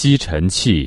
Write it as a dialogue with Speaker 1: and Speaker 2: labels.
Speaker 1: 吸尘器